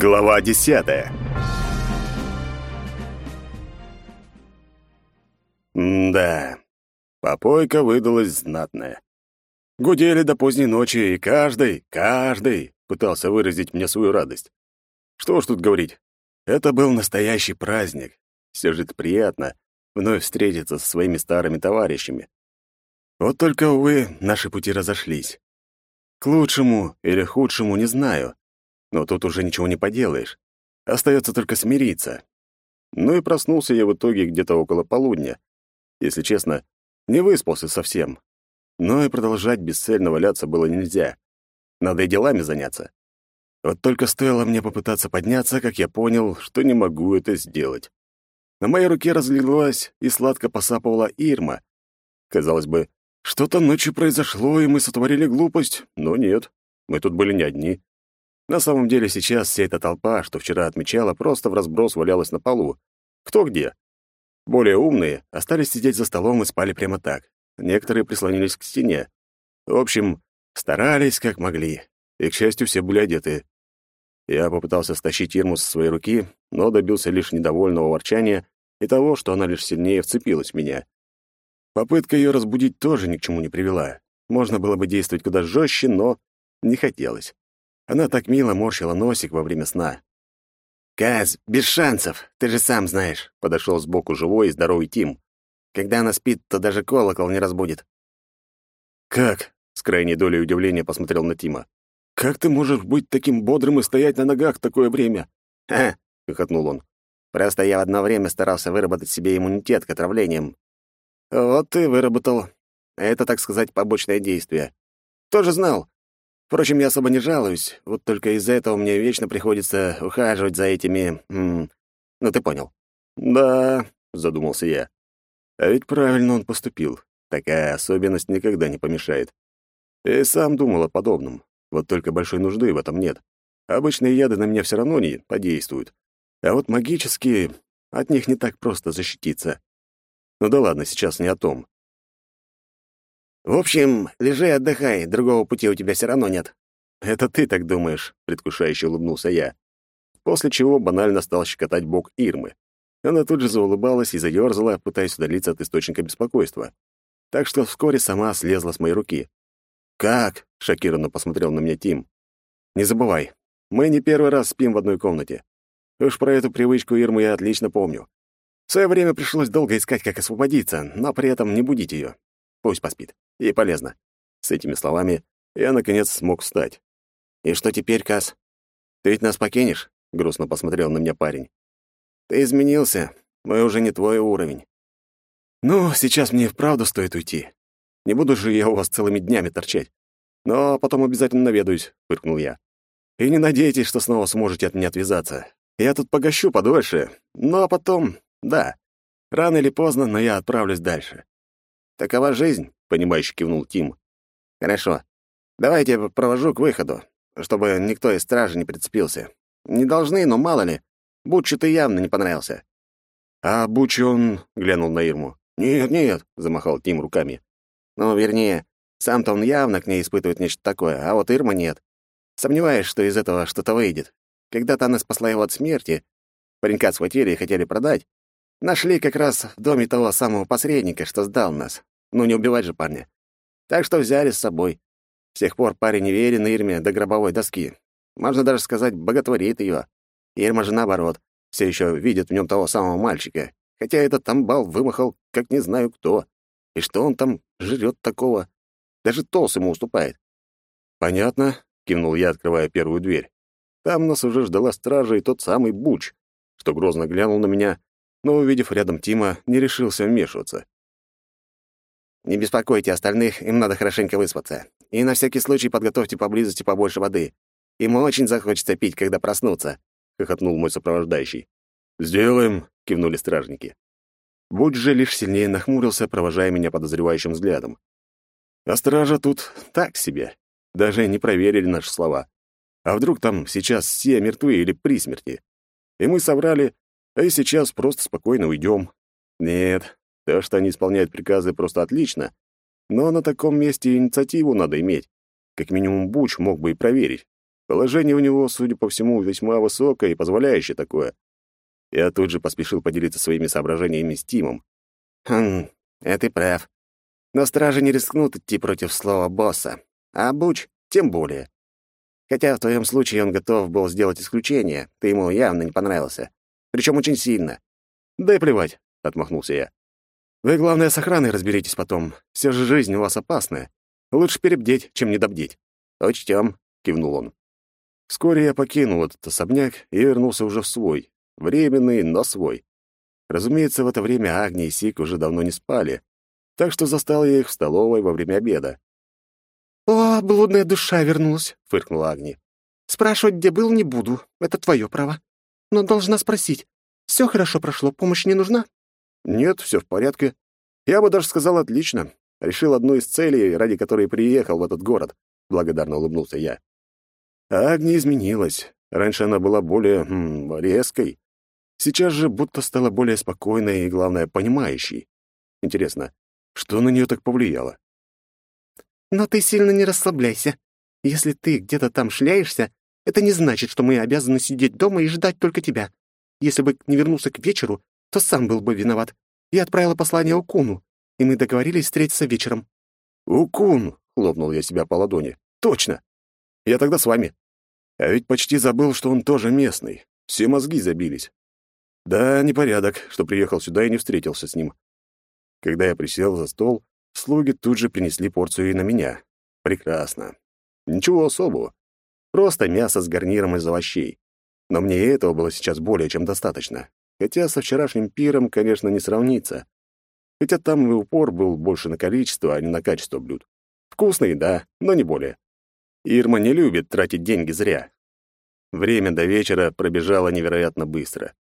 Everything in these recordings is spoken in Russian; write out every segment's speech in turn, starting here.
Глава десятая Да, попойка выдалась знатная. Гудели до поздней ночи, и каждый, каждый пытался выразить мне свою радость. Что ж тут говорить, это был настоящий праздник. Все же это приятно вновь встретиться со своими старыми товарищами. Вот только, увы, наши пути разошлись. К лучшему или худшему не знаю, но тут уже ничего не поделаешь. Остается только смириться. Ну и проснулся я в итоге где-то около полудня. Если честно, не выспался совсем. Но и продолжать бесцельно валяться было нельзя. Надо и делами заняться. Вот только стоило мне попытаться подняться, как я понял, что не могу это сделать. На моей руке разлилась и сладко посапывала Ирма. Казалось бы, что-то ночью произошло, и мы сотворили глупость, но нет, мы тут были не одни. На самом деле сейчас вся эта толпа, что вчера отмечала, просто в разброс валялась на полу. Кто где. Более умные остались сидеть за столом и спали прямо так. Некоторые прислонились к стене. В общем, старались как могли. И, к счастью, все были одеты. Я попытался стащить Ирму со своей руки, но добился лишь недовольного ворчания и того, что она лишь сильнее вцепилась в меня. Попытка ее разбудить тоже ни к чему не привела. Можно было бы действовать куда жестче, но не хотелось. Она так мило морщила носик во время сна. «Каз, без шансов, ты же сам знаешь», — подошел сбоку живой и здоровый Тим. «Когда она спит, то даже колокол не разбудит». «Как?» — с крайней долей удивления посмотрел на Тима. «Как ты можешь быть таким бодрым и стоять на ногах такое время?» «Ха!» — хохотнул он. «Просто я в одно время старался выработать себе иммунитет к отравлениям». «Вот ты выработал. Это, так сказать, побочное действие. Тоже знал. Впрочем, я особо не жалуюсь, вот только из-за этого мне вечно приходится ухаживать за этими... М ну, ты понял. «Да», — задумался я. А ведь правильно он поступил. Такая особенность никогда не помешает. Я и сам думал о подобном. Вот только большой нужды в этом нет. Обычные яды на меня все равно не подействуют. А вот магические, от них не так просто защититься. Ну да ладно, сейчас не о том. В общем, лежи и отдыхай, другого пути у тебя все равно нет. Это ты так думаешь, предвкушающе улыбнулся я. После чего банально стал щекотать бок Ирмы. Она тут же заулыбалась и заёрзала, пытаясь удалиться от источника беспокойства. Так что вскоре сама слезла с моей руки. «Как?» — шокированно посмотрел на меня Тим. «Не забывай, мы не первый раз спим в одной комнате. Уж про эту привычку Ирмы я отлично помню. В свое время пришлось долго искать, как освободиться, но при этом не будить ее. Пусть поспит. Ей полезно. С этими словами я, наконец, смог встать. «И что теперь, Кас? Ты ведь нас покинешь?» — грустно посмотрел на меня парень. «Ты изменился. Мы уже не твой уровень». «Ну, сейчас мне вправду стоит уйти. Не буду же я у вас целыми днями торчать. Но потом обязательно наведаюсь», — фыркнул я. «И не надейтесь, что снова сможете от меня отвязаться. Я тут погощу подольше, но потом, да, рано или поздно, но я отправлюсь дальше. Такова жизнь, понимающе кивнул Тим. Хорошо. Давайте я провожу к выходу, чтобы никто из стражи не прицепился. Не должны, но мало ли. Бучу ты явно не понравился. А Бучу он глянул на Ирму. Нет, нет, замахал Тим руками. Ну, вернее, сам-то он явно к ней испытывает нечто такое, а вот Ирма нет. Сомневаюсь, что из этого что-то выйдет. Когда-то она спасла его от смерти. Паренька схватили и хотели продать. Нашли как раз в доме того самого посредника, что сдал нас. Ну, не убивать же парня. Так что взяли с собой. С тех пор парень не верен Ирме до гробовой доски. Можно даже сказать, боготворит ее. Ирма же наоборот, все еще видит в нем того самого мальчика. Хотя этот тамбал вымахал, как не знаю кто. И что он там жрет такого? Даже Толс ему уступает. «Понятно», — кивнул я, открывая первую дверь. Там нас уже ждала стража и тот самый Буч, что грозно глянул на меня, но, увидев рядом Тима, не решился вмешиваться. Не беспокойте остальных, им надо хорошенько выспаться. И на всякий случай подготовьте поблизости побольше воды. Им очень захочется пить, когда проснутся», — хохотнул мой сопровождающий. «Сделаем», — кивнули стражники. Будь же лишь сильнее нахмурился, провожая меня подозревающим взглядом. А стража тут так себе. Даже не проверили наши слова. А вдруг там сейчас все мертвы или при смерти? И мы соврали, а и сейчас просто спокойно уйдем. Нет, то, что они исполняют приказы, просто отлично. Но на таком месте инициативу надо иметь. Как минимум Буч мог бы и проверить. Положение у него, судя по всему, весьма высокое и позволяющее такое. Я тут же поспешил поделиться своими соображениями с Тимом. «Хм, это ты прав. Но стражи не рискнут идти против слова босса. А Буч тем более. Хотя в твоем случае он готов был сделать исключение, ты ему явно не понравился. Причем очень сильно. «Да и плевать», — отмахнулся я. «Вы, главное, с охраной разберитесь потом. Все же жизнь у вас опасная. Лучше перебдеть, чем недобдеть». «Учтем», — кивнул он. Вскоре я покинул этот особняк и вернулся уже в свой. Временный, но свой. Разумеется, в это время Агни и Сик уже давно не спали, так что застал я их в столовой во время обеда. «О, блудная душа вернулась», — фыркнула Агни. «Спрашивать, где был, не буду. Это твое право. Но должна спросить. Все хорошо прошло, помощь не нужна?» «Нет, все в порядке. Я бы даже сказал отлично. Решил одну из целей, ради которой приехал в этот город», — благодарно улыбнулся я. А Агни изменилась. Раньше она была более м, резкой. Сейчас же будто стала более спокойной и, главное, понимающей. Интересно, что на нее так повлияло? Но ты сильно не расслабляйся. Если ты где-то там шляешься, это не значит, что мы обязаны сидеть дома и ждать только тебя. Если бы не вернулся к вечеру, то сам был бы виноват. Я отправила послание Укуну, и мы договорились встретиться вечером». «Укун!» — хлопнул я себя по ладони. «Точно! Я тогда с вами. А ведь почти забыл, что он тоже местный. Все мозги забились. Да, непорядок, что приехал сюда и не встретился с ним. Когда я присел за стол, Слуги тут же принесли порцию и на меня. Прекрасно. Ничего особого. Просто мясо с гарниром из овощей. Но мне и этого было сейчас более чем достаточно. Хотя со вчерашним пиром, конечно, не сравнится. Хотя там и упор был больше на количество, а не на качество блюд. Вкусный, да, но не более. Ирма не любит тратить деньги зря. Время до вечера пробежало невероятно быстро.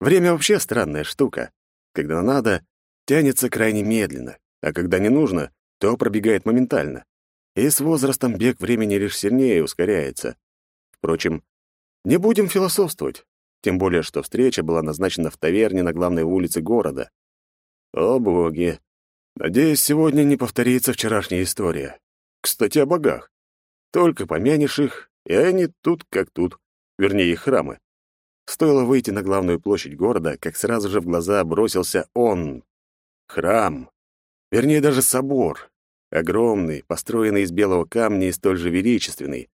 Время вообще странная штука. Когда надо, тянется крайне медленно а когда не нужно, то пробегает моментально. И с возрастом бег времени лишь сильнее ускоряется. Впрочем, не будем философствовать, тем более что встреча была назначена в таверне на главной улице города. О боги! Надеюсь, сегодня не повторится вчерашняя история. Кстати, о богах. Только помянешь их, и они тут как тут, вернее, их храмы. Стоило выйти на главную площадь города, как сразу же в глаза бросился он. Храм. Вернее, даже собор. Огромный, построенный из белого камня и столь же величественный.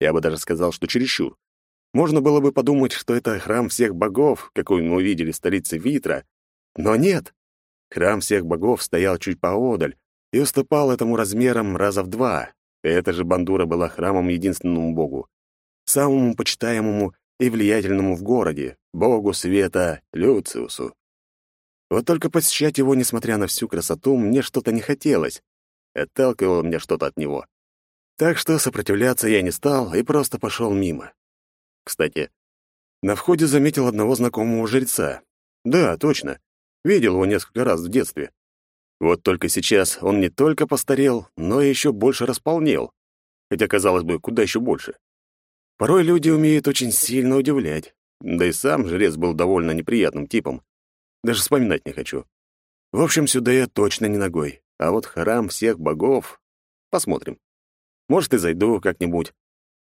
Я бы даже сказал, что чересчур. Можно было бы подумать, что это храм всех богов, какой мы увидели в столице Витра. Но нет. Храм всех богов стоял чуть поодаль и уступал этому размерам раза в два. Эта же бандура была храмом единственному богу, самому почитаемому и влиятельному в городе, богу света Люциусу. Вот только посещать его, несмотря на всю красоту, мне что-то не хотелось. Отталкивало мне что-то от него. Так что сопротивляться я не стал и просто пошел мимо. Кстати, на входе заметил одного знакомого жреца. Да, точно. Видел его несколько раз в детстве. Вот только сейчас он не только постарел, но и еще больше располнел. Хотя, казалось бы, куда еще больше. Порой люди умеют очень сильно удивлять. Да и сам жрец был довольно неприятным типом. Даже вспоминать не хочу. В общем, сюда я точно не ногой. А вот храм всех богов... Посмотрим. Может, и зайду как-нибудь.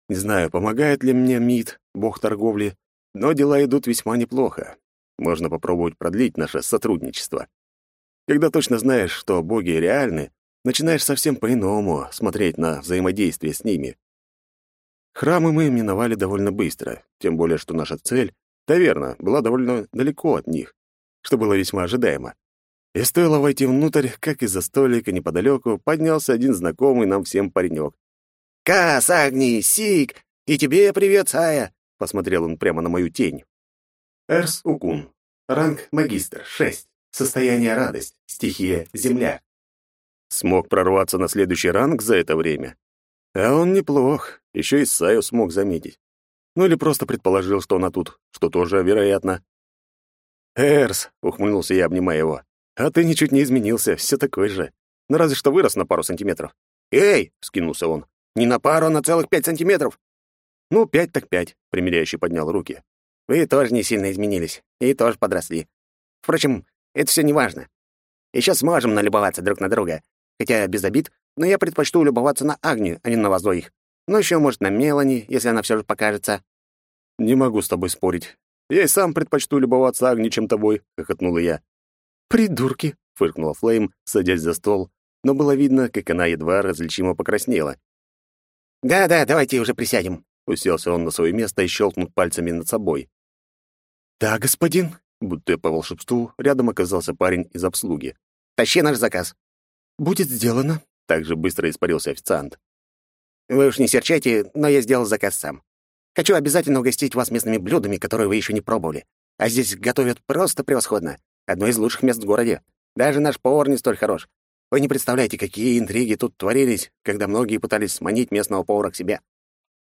Не знаю, помогает ли мне МИД, бог торговли, но дела идут весьма неплохо. Можно попробовать продлить наше сотрудничество. Когда точно знаешь, что боги реальны, начинаешь совсем по-иному смотреть на взаимодействие с ними. Храмы мы миновали довольно быстро, тем более что наша цель, таверна, была довольно далеко от них что было весьма ожидаемо. И стоило войти внутрь, как из-за столика неподалеку поднялся один знакомый нам всем паренек. «Кас, Агни, Сик, и тебе привет, Сая!» — посмотрел он прямо на мою тень. Эрс Укун. Ранг магистр, 6. Состояние радость. Стихия земля. Смог прорваться на следующий ранг за это время. А он неплох, еще и Саю смог заметить. Ну или просто предположил, что она тут, что тоже вероятно. «Эрс», — ухмыльнулся я, обнимая его, — «а ты ничуть не изменился, все такой же. Ну, разве что вырос на пару сантиметров». «Эй!» — скинулся он. «Не на пару, а на целых пять сантиметров!» «Ну, пять так пять», — примиряющий поднял руки. «Вы тоже не сильно изменились. И тоже подросли. Впрочем, это все не важно. Еще сможем налюбоваться друг на друга. Хотя без обид, но я предпочту любоваться на Агнию, а не на вас двоих. Ну, еще, может, на Мелани, если она все же покажется. «Не могу с тобой спорить. Я и сам предпочту любоваться Агни, чем тобой», — хохотнула я. «Придурки!» — фыркнула Флейм, садясь за стол, но было видно, как она едва различимо покраснела. «Да-да, давайте уже присядем», — уселся он на свое место и щелкнул пальцами над собой. «Да, господин», будто по волшебству, рядом оказался парень из обслуги. «Тащи наш заказ». «Будет сделано», — также быстро испарился официант. «Вы уж не серчайте, но я сделал заказ сам. Хочу обязательно угостить вас местными блюдами, которые вы еще не пробовали. А здесь готовят просто превосходно. Одно из лучших мест в городе. Даже наш повар не столь хорош. Вы не представляете, какие интриги тут творились, когда многие пытались сманить местного повара к себе.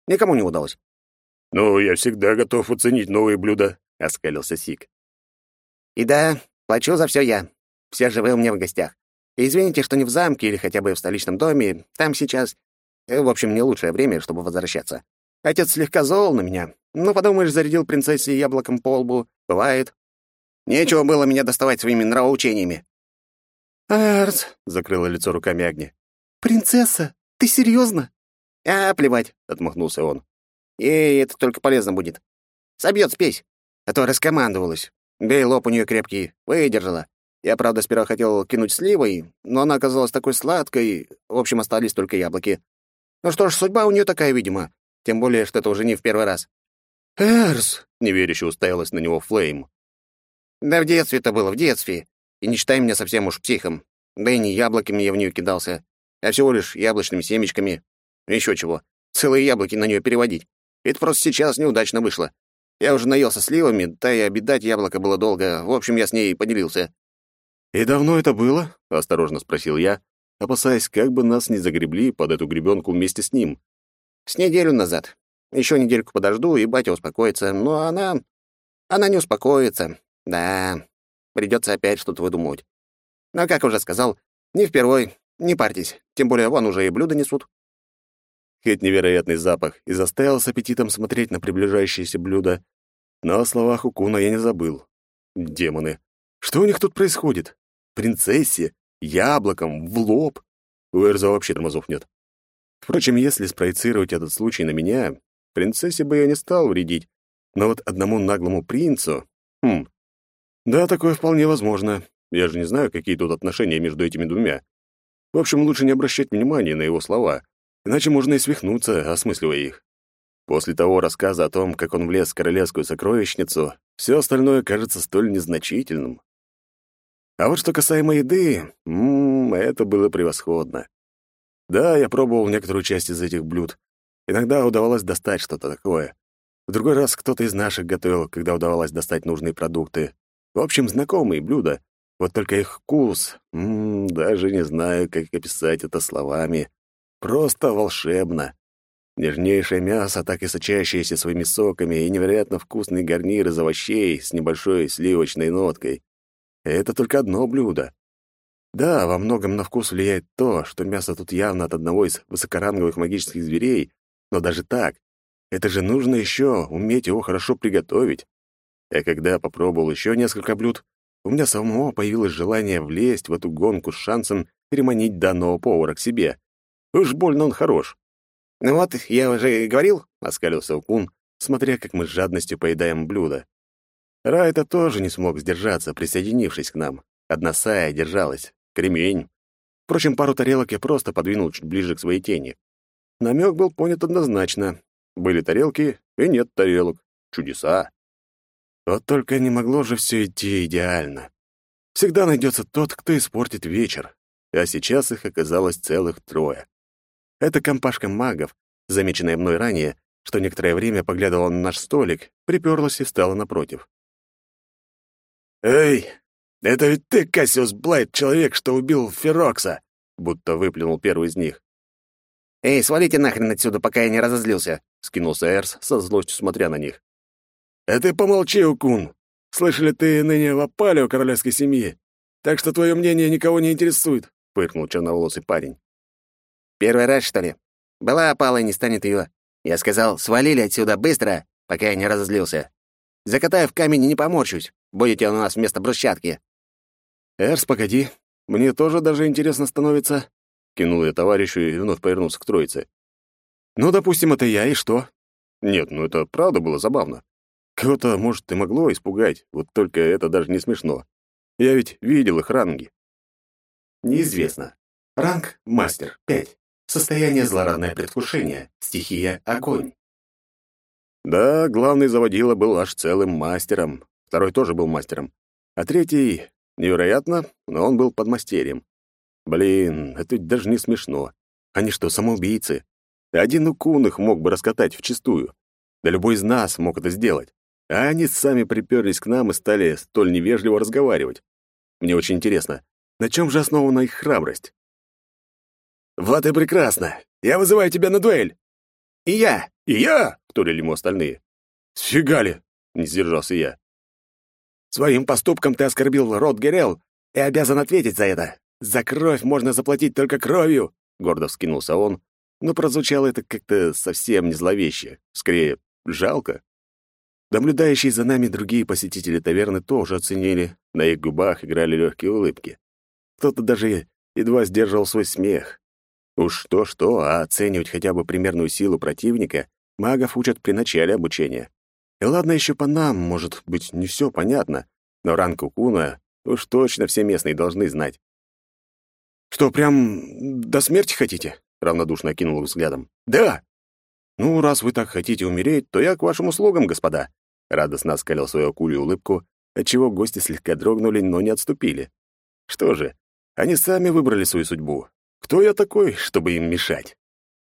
Никому не удалось. «Ну, я всегда готов оценить новые блюда», — оскалился Сик. «И да, плачу за все я. Все же вы у меня в гостях. И извините, что не в замке или хотя бы в столичном доме. Там сейчас... Э, в общем, не лучшее время, чтобы возвращаться. Отец слегка зол на меня. Ну, подумаешь, зарядил принцессе яблоком по лбу. Бывает. Нечего было меня доставать своими нравоучениями. «Арс», — закрыла лицо руками Агни. «Принцесса, ты серьезно? «А, плевать», — отмахнулся он. «Ей это только полезно будет. Собьет спесь. А то раскомандовалась. Да и лоб у нее крепкий. Выдержала. Я, правда, сперва хотел кинуть сливой, но она оказалась такой сладкой. В общем, остались только яблоки. Ну что ж, судьба у нее такая, видимо. Тем более, что это уже не в первый раз. «Эрс!» — неверяще уставилась на него Флейм. «Да в детстве это было, в детстве. И не считай меня совсем уж психом. Да и не яблоками я в нее кидался, а всего лишь яблочными семечками. Еще чего. Целые яблоки на нее переводить. Это просто сейчас неудачно вышло. Я уже наелся сливами, да и обидать яблоко было долго. В общем, я с ней поделился. «И давно это было?» — осторожно спросил я, опасаясь, как бы нас не загребли под эту гребенку вместе с ним. «С неделю назад. Еще недельку подожду, и батя успокоится. Но она... Она не успокоится. Да, придется опять что-то выдумывать. Но, как уже сказал, не впервой, не парьтесь. Тем более вон уже и блюда несут». Хоть невероятный запах и заставил с аппетитом смотреть на приближающееся блюдо, но о словах Укуна я не забыл. Демоны. Что у них тут происходит? Принцессе? Яблоком? В лоб? У Эрза вообще тормозов нет. Впрочем, если спроецировать этот случай на меня, принцессе бы я не стал вредить, но вот одному наглому принцу... Хм. Да, такое вполне возможно. Я же не знаю, какие тут отношения между этими двумя. В общем, лучше не обращать внимания на его слова, иначе можно и свихнуться, осмысливая их. После того рассказа о том, как он влез в королевскую сокровищницу, все остальное кажется столь незначительным. А вот что касаемо еды, ммм, это было превосходно. Да, я пробовал некоторую часть из этих блюд. Иногда удавалось достать что-то такое. В другой раз кто-то из наших готовил, когда удавалось достать нужные продукты. В общем, знакомые блюда. Вот только их вкус, ммм, даже не знаю, как описать это словами. Просто волшебно. Нежнейшее мясо, так и сочащееся своими соками, и невероятно вкусный гарнир из овощей с небольшой сливочной ноткой. Это только одно блюдо. Да, во многом на вкус влияет то, что мясо тут явно от одного из высокоранговых магических зверей, но даже так, это же нужно еще уметь его хорошо приготовить. А когда попробовал еще несколько блюд, у меня самого появилось желание влезть в эту гонку с шансом переманить данного повара к себе. Уж больно он хорош. «Ну вот, я уже говорил», — оскалился Укун, смотря как мы с жадностью поедаем блюдо. Райта тоже не смог сдержаться, присоединившись к нам. Одна Сая держалась. Кремень. Впрочем, пару тарелок я просто подвинул чуть ближе к своей тени. Намек был понят однозначно. Были тарелки, и нет тарелок. Чудеса. Вот только не могло же все идти идеально. Всегда найдется тот, кто испортит вечер. А сейчас их оказалось целых трое. Это компашка магов, замеченная мной ранее, что некоторое время поглядывала на наш столик, приперлась и встала напротив. «Эй, это ведь ты, Кассиус Блайт, человек, что убил Ферокса!» будто выплюнул первый из них. «Эй, свалите нахрен отсюда, пока я не разозлился!» — скинулся Эрс, со злостью смотря на них. «А ты помолчи, Укун. Слышали, ты ныне в опале у королевской семьи, так что твое мнение никого не интересует», — фыркнул черноволосый парень. «Первый раз, что ли? Была опала, не станет ее. Я сказал, свалили отсюда быстро, пока я не разозлился. Закатаю в камень и не поморщусь. Будете у нас вместо брусчатки». «Эрс, погоди. Мне тоже даже интересно становится», — кинул я товарищу и вновь повернулся к троице. Ну, допустим, это я, и что? Нет, ну это правда было забавно. Кого-то, может, и могло испугать, вот только это даже не смешно. Я ведь видел их ранги. Неизвестно. Ранг мастер 5. Состояние злорадное предвкушение. Стихия огонь. Да, главный заводила был аж целым мастером. Второй тоже был мастером. А третий, невероятно, но он был подмастерьем. Блин, это ведь даже не смешно. Они что, самоубийцы? Один укун их мог бы раскатать вчистую. Да любой из нас мог это сделать. А они сами приперлись к нам и стали столь невежливо разговаривать. Мне очень интересно, на чем же основана их храбрость? «Вот и прекрасно! Я вызываю тебя на дуэль!» «И я! И я!» — вторили ему остальные. «Сфига не сдержался я. «Своим поступком ты оскорбил род Герел и обязан ответить за это. За кровь можно заплатить только кровью!» — гордо вскинулся он, но прозвучало это как-то совсем не зловеще, скорее, жалко. Наблюдающие за нами другие посетители таверны тоже оценили, на их губах играли легкие улыбки. Кто-то даже едва сдерживал свой смех. Уж что-что, а оценивать хотя бы примерную силу противника магов учат при начале обучения. И ладно, еще по нам, может быть, не все понятно, но ранг Куна уж точно все местные должны знать. «Что, прям до смерти хотите?» — равнодушно окинул взглядом. «Да!» «Ну, раз вы так хотите умереть, то я к вашим услугам, господа!» Радостно оскалил свою акулью улыбку, отчего гости слегка дрогнули, но не отступили. Что же, они сами выбрали свою судьбу. Кто я такой, чтобы им мешать?